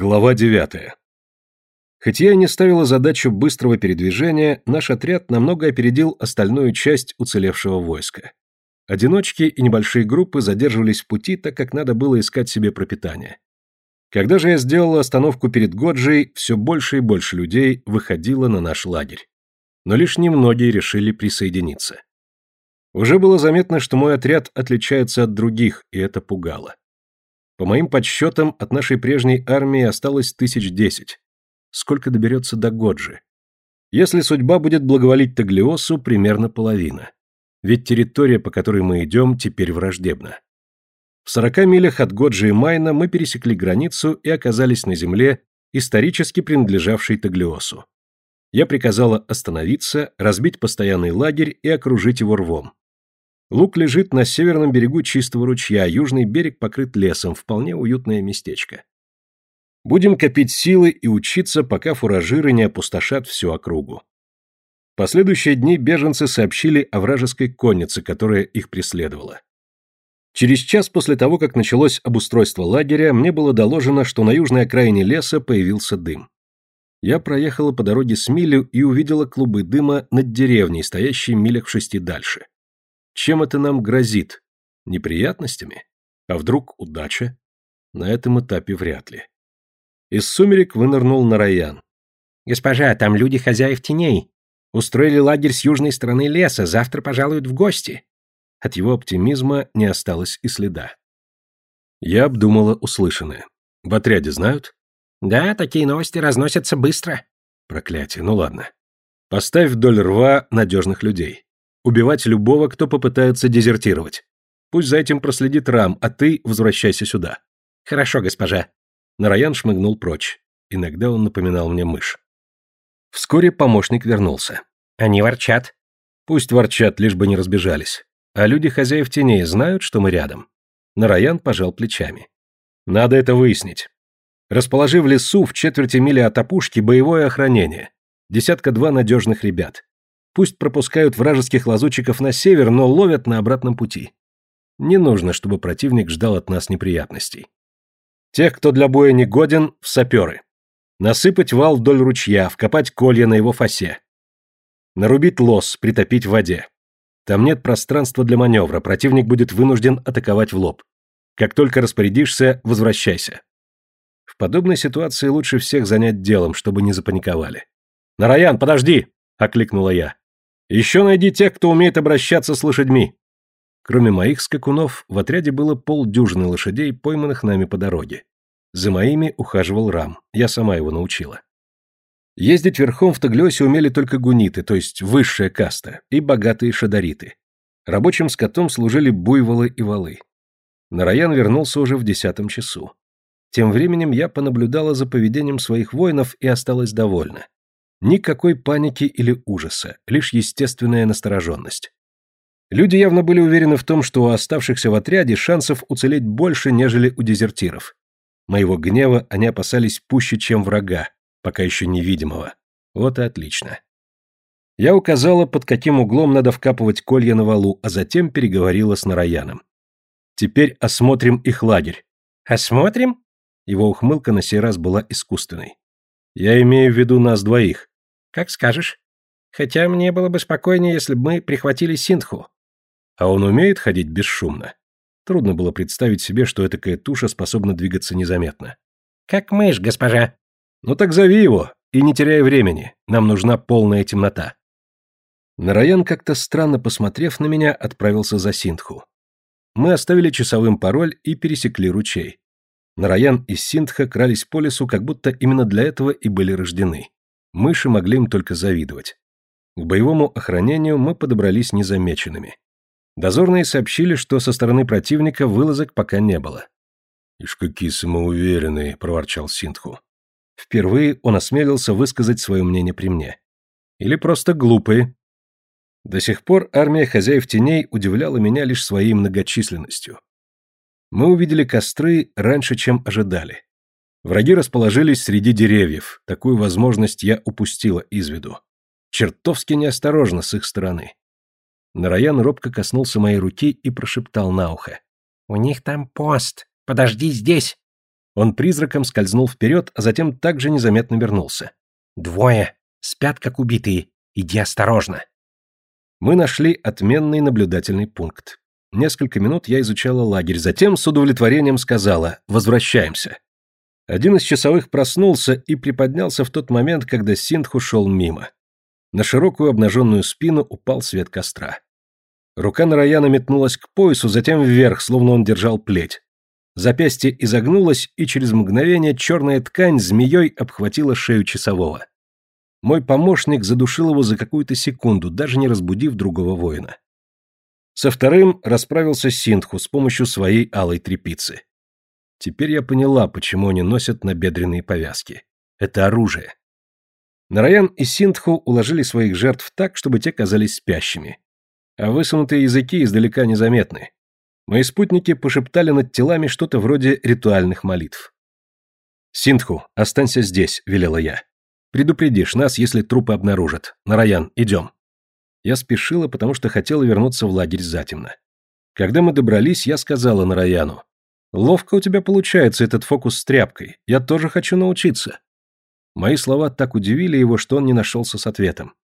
Глава 9. Хоть я и не ставила задачу быстрого передвижения, наш отряд намного опередил остальную часть уцелевшего войска. Одиночки и небольшие группы задерживались в пути, так как надо было искать себе пропитание. Когда же я сделала остановку перед Годжей, все больше и больше людей выходило на наш лагерь. Но лишь немногие решили присоединиться. Уже было заметно, что мой отряд отличается от других, и это пугало. По моим подсчетам, от нашей прежней армии осталось тысяч десять. Сколько доберется до Годжи? Если судьба будет благоволить Таглиосу, примерно половина. Ведь территория, по которой мы идем, теперь враждебна. В сорока милях от Годжи и Майна мы пересекли границу и оказались на земле, исторически принадлежавшей Таглиосу. Я приказала остановиться, разбить постоянный лагерь и окружить его рвом. Луг лежит на северном берегу чистого ручья, южный берег покрыт лесом, вполне уютное местечко. Будем копить силы и учиться, пока фуражиры не опустошат всю округу. В последующие дни беженцы сообщили о вражеской коннице, которая их преследовала. Через час после того, как началось обустройство лагеря, мне было доложено, что на южной окраине леса появился дым. Я проехала по дороге с милю и увидела клубы дыма над деревней, стоящей милях в шести дальше. Чем это нам грозит? Неприятностями? А вдруг удача? На этом этапе вряд ли. Из сумерек вынырнул Нараян. «Госпожа, там люди хозяев теней. Устроили лагерь с южной стороны леса, завтра пожалуют в гости». От его оптимизма не осталось и следа. Я обдумала услышанное. В отряде знают? Да, такие новости разносятся быстро. Проклятие, ну ладно. Поставь вдоль рва надежных людей убивать любого, кто попытается дезертировать. Пусть за этим проследит Рам, а ты возвращайся сюда. Хорошо, госпожа. Нараян шмыгнул прочь. Иногда он напоминал мне мышь. Вскоре помощник вернулся. Они ворчат. Пусть ворчат, лишь бы не разбежались. А люди хозяев теней знают, что мы рядом. Нараян пожал плечами. Надо это выяснить. Расположи в лесу в четверти мили от опушки боевое охранение. Десятка-два надежных ребят. Пусть пропускают вражеских лазутчиков на север, но ловят на обратном пути. Не нужно, чтобы противник ждал от нас неприятностей. Тех, кто для боя не годен, в саперы. Насыпать вал вдоль ручья, вкопать колья на его фасе. Нарубить лос, притопить в воде. Там нет пространства для маневра, противник будет вынужден атаковать в лоб. Как только распорядишься, возвращайся. В подобной ситуации лучше всех занять делом, чтобы не запаниковали. «Нараян, подожди!» — окликнула я. Еще найди тех, кто умеет обращаться с лошадьми. Кроме моих скакунов, в отряде было полдюжины лошадей, пойманных нами по дороге. За моими ухаживал Рам, я сама его научила. Ездить верхом в Таглёсе умели только гуниты, то есть высшая каста, и богатые шадариты. Рабочим скотом служили буйволы и валы. Нараян вернулся уже в десятом часу. Тем временем я понаблюдала за поведением своих воинов и осталась довольна. Никакой паники или ужаса, лишь естественная настороженность. Люди явно были уверены в том, что у оставшихся в отряде шансов уцелеть больше, нежели у дезертиров. Моего гнева они опасались пуще, чем врага, пока еще невидимого. Вот и отлично. Я указала, под каким углом надо вкапывать колья на валу, а затем переговорила с Нараяном. Теперь осмотрим их лагерь. Осмотрим? Его ухмылка на сей раз была искусственной. Я имею в виду нас двоих. Как скажешь. Хотя мне было бы спокойнее, если бы мы прихватили Синтху. А он умеет ходить бесшумно? Трудно было представить себе, что этакая туша способна двигаться незаметно. Как мышь, госпожа. Ну так зови его, и не теряй времени. Нам нужна полная темнота. Нараян, как-то странно посмотрев на меня, отправился за Синтху. Мы оставили часовым пароль и пересекли ручей. Нараян и Синтха крались по лесу, как будто именно для этого и были рождены. Мыши могли им только завидовать. К боевому охранению мы подобрались незамеченными. Дозорные сообщили, что со стороны противника вылазок пока не было. «Ишь, какие самоуверенные!» — проворчал Синтху. Впервые он осмелился высказать свое мнение при мне. Или просто глупые. До сих пор армия хозяев теней удивляла меня лишь своей многочисленностью. Мы увидели костры раньше, чем ожидали. Враги расположились среди деревьев. Такую возможность я упустила из виду. Чертовски неосторожно с их стороны. Нараян робко коснулся моей руки и прошептал на ухо. «У них там пост. Подожди здесь». Он призраком скользнул вперед, а затем также незаметно вернулся. «Двое. Спят, как убитые. Иди осторожно». Мы нашли отменный наблюдательный пункт. Несколько минут я изучала лагерь, затем с удовлетворением сказала «Возвращаемся». Один из часовых проснулся и приподнялся в тот момент, когда Синдху шел мимо. На широкую обнаженную спину упал свет костра. Рука Нараяна метнулась к поясу, затем вверх, словно он держал плеть. Запястье изогнулось, и через мгновение черная ткань змеей обхватила шею часового. Мой помощник задушил его за какую-то секунду, даже не разбудив другого воина. Со вторым расправился Синдху с помощью своей алой трепицы. Теперь я поняла, почему они носят набедренные повязки. Это оружие. Нараян и Синдху уложили своих жертв так, чтобы те казались спящими. А высунутые языки издалека незаметны. Мои спутники пошептали над телами что-то вроде ритуальных молитв. «Синдху, останься здесь», — велела я. «Предупредишь нас, если трупы обнаружат. Нараян, идем». Я спешила, потому что хотела вернуться в лагерь затемно. Когда мы добрались, я сказала Нараяну. «Ловко у тебя получается этот фокус с тряпкой. Я тоже хочу научиться». Мои слова так удивили его, что он не нашелся с ответом.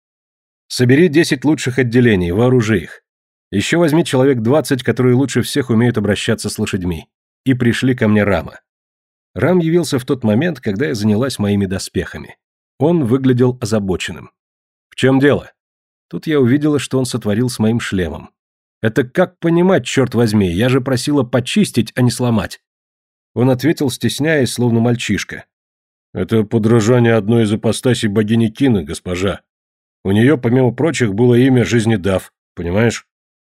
«Собери десять лучших отделений, вооружи их. Еще возьми человек двадцать, которые лучше всех умеют обращаться с лошадьми. И пришли ко мне Рама. Рам явился в тот момент, когда я занялась моими доспехами. Он выглядел озабоченным. В чем дело? Тут я увидела, что он сотворил с моим шлемом. Это как понимать, черт возьми, я же просила почистить, а не сломать. Он ответил, стесняясь, словно мальчишка. Это подражание одной из апостасий богини Кины, госпожа. У нее, помимо прочих, было имя Жизнедав, понимаешь?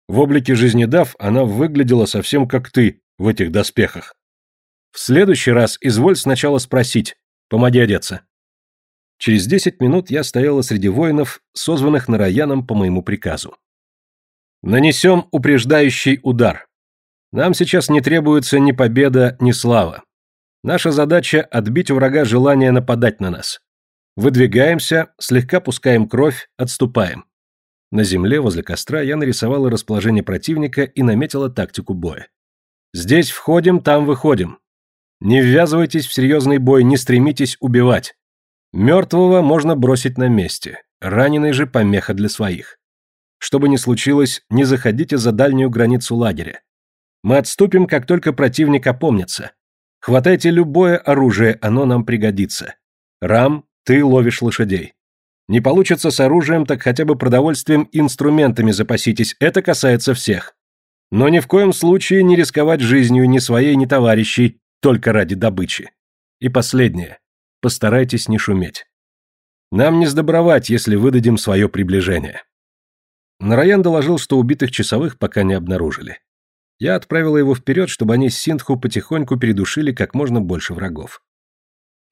В облике жизнедав она выглядела совсем как ты в этих доспехах. В следующий раз изволь сначала спросить. Помоги одеться. Через десять минут я стояла среди воинов, созванных Нараяном по моему приказу. Нанесем упреждающий удар. Нам сейчас не требуется ни победа, ни слава. Наша задача – отбить у врага желание нападать на нас. Выдвигаемся, слегка пускаем кровь, отступаем. На земле возле костра я нарисовала расположение противника и наметила тактику боя. Здесь входим, там выходим. Не ввязывайтесь в серьезный бой, не стремитесь убивать. Мертвого можно бросить на месте, раненый же помеха для своих. Что бы ни случилось, не заходите за дальнюю границу лагеря. Мы отступим, как только противник опомнится. Хватайте любое оружие, оно нам пригодится. Рам, ты ловишь лошадей. Не получится с оружием, так хотя бы продовольствием и инструментами запаситесь, это касается всех. Но ни в коем случае не рисковать жизнью ни своей, ни товарищей, только ради добычи. И последнее. Постарайтесь не шуметь. Нам не сдобровать, если выдадим свое приближение. Нараян доложил, что убитых часовых пока не обнаружили. Я отправила его вперед, чтобы они с Синдху потихоньку передушили как можно больше врагов.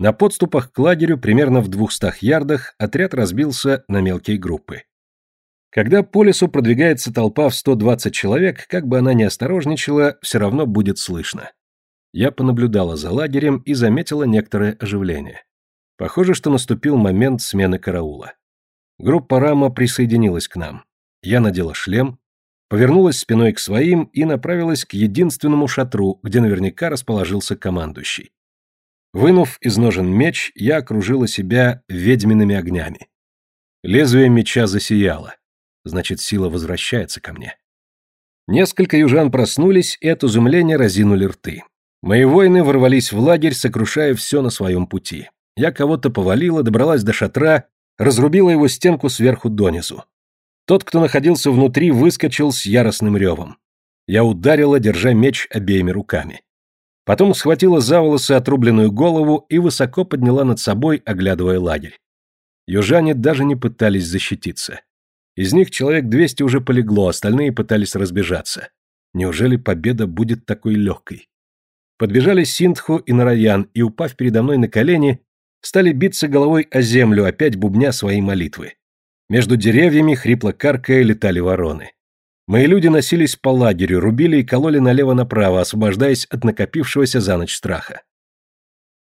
На подступах к лагерю, примерно в двухстах ярдах, отряд разбился на мелкие группы. Когда по лесу продвигается толпа в 120 человек, как бы она ни осторожничала, все равно будет слышно. Я понаблюдала за лагерем и заметила некоторое оживление. Похоже, что наступил момент смены караула. Группа Рама присоединилась к нам. Я надела шлем, повернулась спиной к своим и направилась к единственному шатру, где наверняка расположился командующий. Вынув из ножен меч, я окружила себя ведьмиными огнями. Лезвие меча засияло. Значит, сила возвращается ко мне. Несколько южан проснулись и от изумления разинули рты. Мои воины ворвались в лагерь, сокрушая все на своем пути. Я кого-то повалила, добралась до шатра, разрубила его стенку сверху донизу. Тот, кто находился внутри, выскочил с яростным ревом. Я ударила, держа меч обеими руками. Потом схватила за волосы отрубленную голову и высоко подняла над собой, оглядывая лагерь. Южане даже не пытались защититься. Из них человек двести уже полегло, остальные пытались разбежаться. Неужели победа будет такой легкой? Подбежали Синдху и Нараян и, упав передо мной на колени, стали биться головой о землю, опять бубня свои молитвы. Между деревьями, хрипло каркая, летали вороны. Мои люди носились по лагерю, рубили и кололи налево-направо, освобождаясь от накопившегося за ночь страха.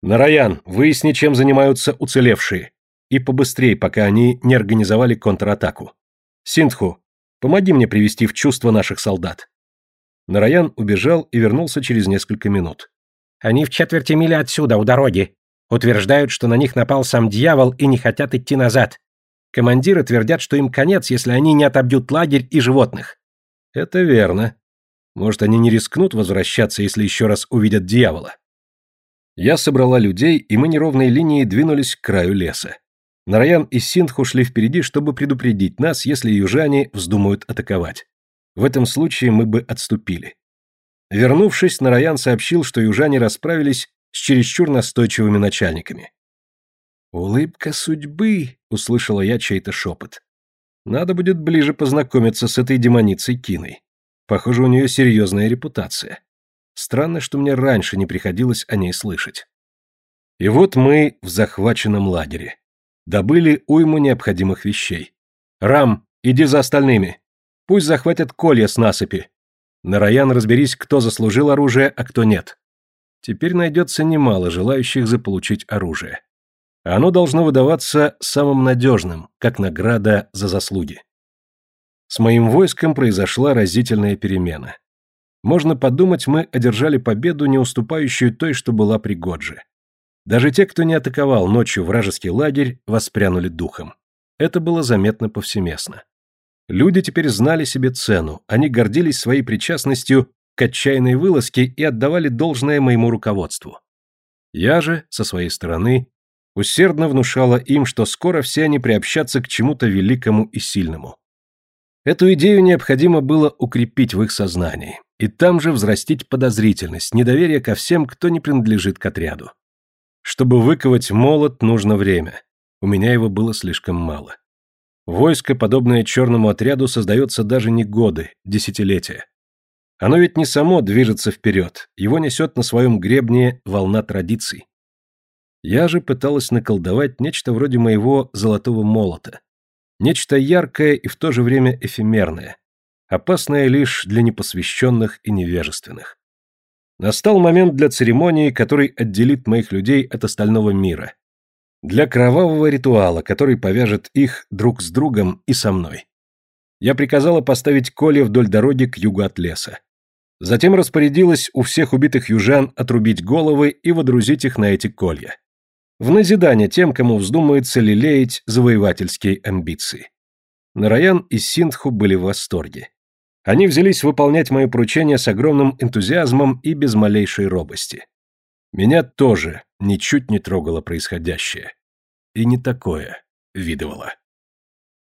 «Нараян, выясни, чем занимаются уцелевшие. И побыстрее, пока они не организовали контратаку. Синдху, помоги мне привести в чувство наших солдат». Нараян убежал и вернулся через несколько минут. Они в четверти мили отсюда, у дороги. Утверждают, что на них напал сам дьявол и не хотят идти назад. Командиры твердят, что им конец, если они не отобьют лагерь и животных. Это верно. Может, они не рискнут возвращаться, если еще раз увидят дьявола. Я собрала людей, и мы неровной линией двинулись к краю леса. Нараян и Синдху шли впереди, чтобы предупредить нас, если южане вздумают атаковать. В этом случае мы бы отступили. Вернувшись, Нараян сообщил, что южане расправились с чересчур настойчивыми начальниками. «Улыбка судьбы», — услышала я чей-то шепот. «Надо будет ближе познакомиться с этой демоницей Киной. Похоже, у нее серьезная репутация. Странно, что мне раньше не приходилось о ней слышать». И вот мы в захваченном лагере. Добыли уйму необходимых вещей. «Рам, иди за остальными. Пусть захватят колья с насыпи. Нараян, разберись, кто заслужил оружие, а кто нет. Теперь найдется немало желающих заполучить оружие. Оно должно выдаваться самым надежным, как награда за заслуги. С моим войском произошла разительная перемена. Можно подумать, мы одержали победу, не уступающую той, что была при Годже. Даже те, кто не атаковал ночью вражеский лагерь, воспрянули духом. Это было заметно повсеместно. Люди теперь знали себе цену, они гордились своей причастностью к отчаянной вылазке и отдавали должное моему руководству. Я же, со своей стороны, усердно внушала им, что скоро все они приобщатся к чему-то великому и сильному. Эту идею необходимо было укрепить в их сознании, и там же взрастить подозрительность, недоверие ко всем, кто не принадлежит к отряду. Чтобы выковать молот, нужно время. У меня его было слишком мало. Войско, подобное черному отряду, создается даже не годы, десятилетия. Оно ведь не само движется вперед, его несет на своем гребне волна традиций. Я же пыталась наколдовать нечто вроде моего золотого молота. Нечто яркое и в то же время эфемерное, опасное лишь для непосвященных и невежественных. Настал момент для церемонии, который отделит моих людей от остального мира. Для кровавого ритуала, который повяжет их друг с другом и со мной. Я приказала поставить колья вдоль дороги к югу от леса. Затем распорядилась у всех убитых южан отрубить головы и водрузить их на эти колья. В назидание тем, кому вздумается лелеять завоевательские амбиции. Нараян и Синдху были в восторге. Они взялись выполнять мои поручения с огромным энтузиазмом и без малейшей робости. Меня тоже ничуть не трогало происходящее. И не такое видывало.